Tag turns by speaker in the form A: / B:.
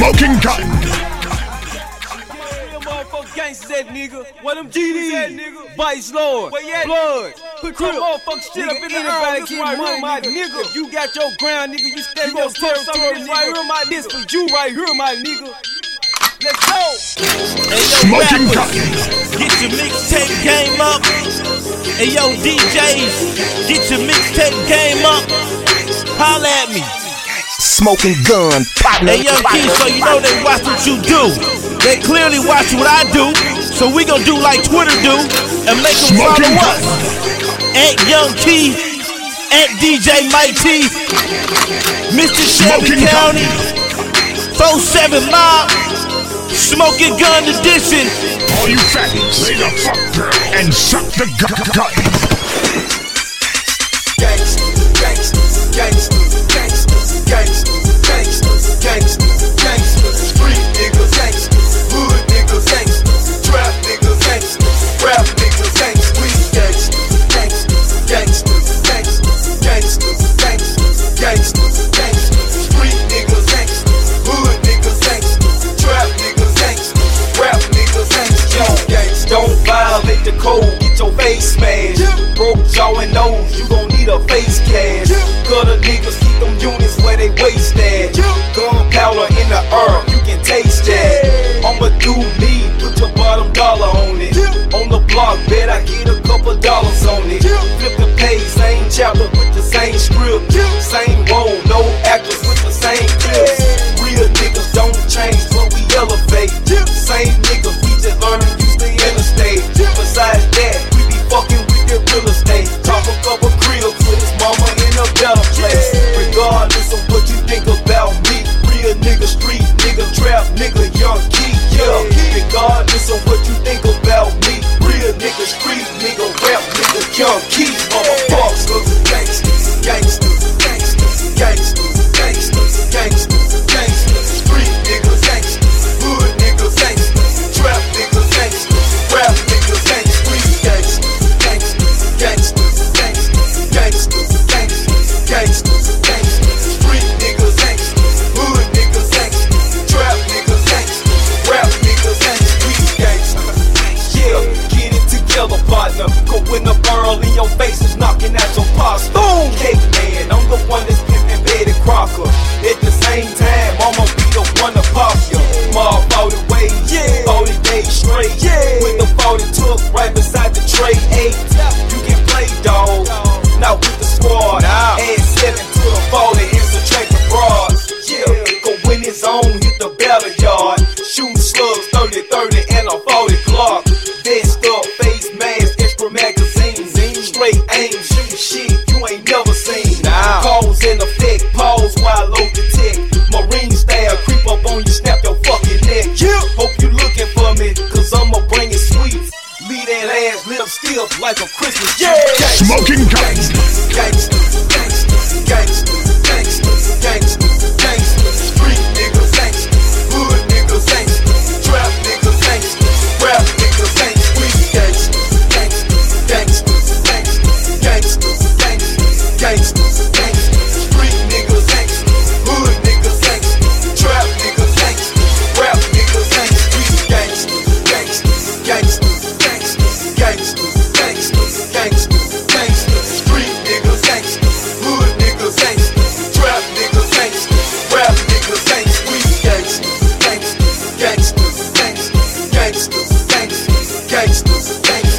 A: Smoking gun.
B: Gangsters at nigga, what them GDs at nigga, Vice Lord, blood, put some motherfucking shit up in the anybody get money, my nigga. If you got your ground, nigga, you stay your territory, right here, my this for you right here, my nigga. Let's go.
A: Smoking gun.
C: Get your mixtape game up. Hey, yo, DJs, get your mixtape game up. Holla at me.
D: Smoking gun, partner.
C: Hey, young Key, so you know they watch what you do. They clearly watch what I do. So we gonna do like Twitter do and make them follow
A: Smoking
C: us. At Young Key, at DJ Mike T, Mr. Shelby. County, 47 Mob, Smoking Gun Edition.
A: All you fatties, lay the fuck down and suck the gu- gun.
E: Code, get your face smashed, broke jaw and nose, you gon' need a face cast. Gutter niggas keep them units where they waste at. Gunpowder in the earth, you can taste that. I'ma do me, put your bottom dollar on it. On the block, bet I get a couple dollars on it. Flip the page, same chapter with the same script. Your keep Yeah. 40 took right beside the tray. Eight, you can play dog. Not with the squad. Add seven to the 40 and subtract the broads. Yeah, go win his own, hit the battle yard. Shooting slugs 30 30 and a 40 Glock. Vest up, face mask, extra magazines. Straight aim, shoot shit you ain't never seen. Cause and effect, pause while I load the tech. Marine style, creep up on you, snap your fucking neck. Hope feels like a Christmas. Yeah,
A: smoking
E: guns. house.